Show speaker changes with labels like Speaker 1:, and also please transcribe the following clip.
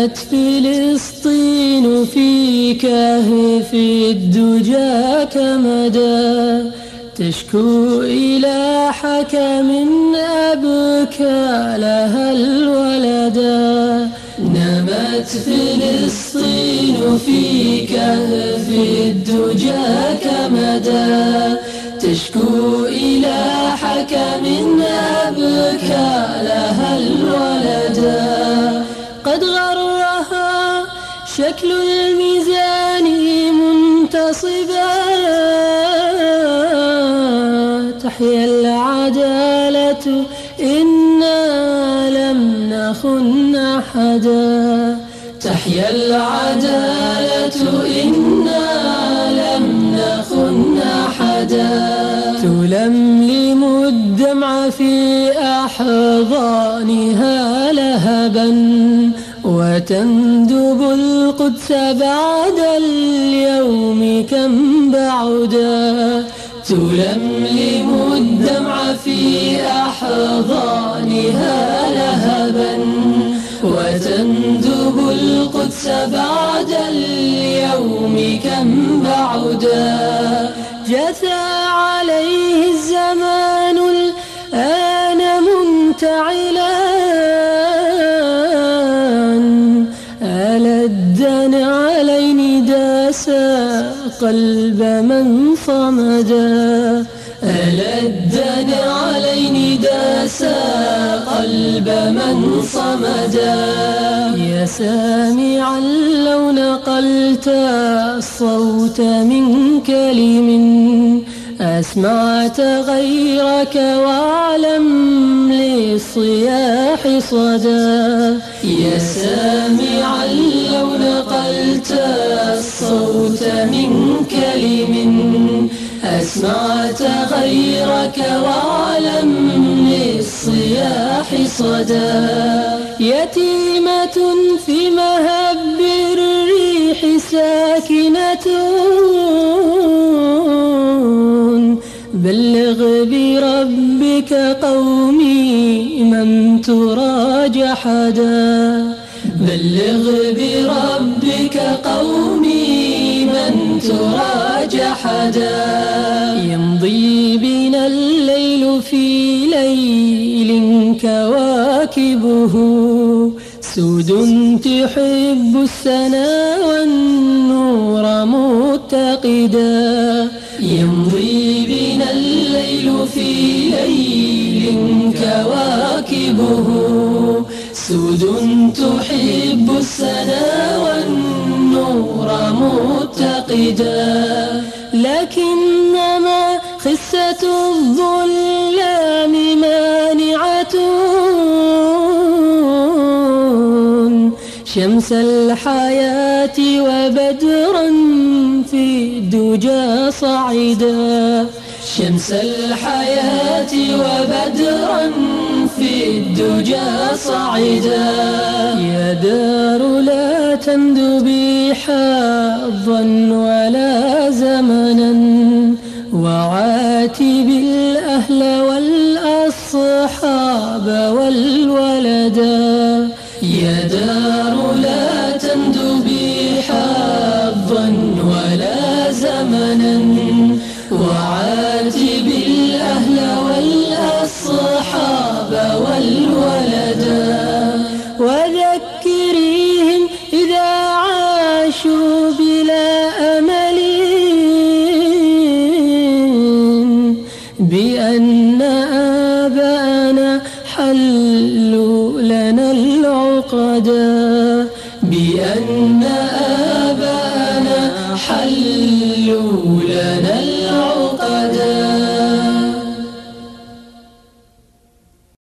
Speaker 1: نامت فلسطين في كهف الدجى كمدى. تشكو إلى حكم أبكى لها الولدا نامت فلسطين في كهف الدجى كمدى. تشكو إلى حكم أبكى لها الولدا شكل الميزان منتصبا. تحيا العدالة إنا لم نخن أحدا. تحيا العدالة إنا لم نخن أحدا. تلملم الدمع في أحضانها لهبا. وتندب القدس بعد اليوم كم بعدا تلملم الدمع في أحضانها لهبا. وتندب القدس بعد اليوم كم بعدا جثى عليه ألد علين داسا قلب من صمدا ألد علين داسا قلب من صمدا يا سامعا لو نقلت الصوت من كلم. أسمعت غيرك وأعلم للصياح صدى. يا سامعا لو نقلت الصوت من كلم. أسمعت غيرك وأعلم للصياح صدى. يتيمة في مهب الريح ساكنة. بلغ بربك قومي من تراج حدا بلغ بربك قومي من تراج حدا يمضي بنا الليل في ليل كواكبه. سود تحب السنا والنور متقدا. يمضي بنا الليل في ليل كواكبه. سود تحب السنا والنور متقدا. لكنما خسة الظلام مانعة. شمس الحياة وبدرا في الدجى صعدا. شمس الحياة وبدرا في الدجى صعدا يا دار لا تندبي حظا ولا زمنا. وعاتب الأهل والأصحاب والولدا يا دار لا تندبي حلوا لنا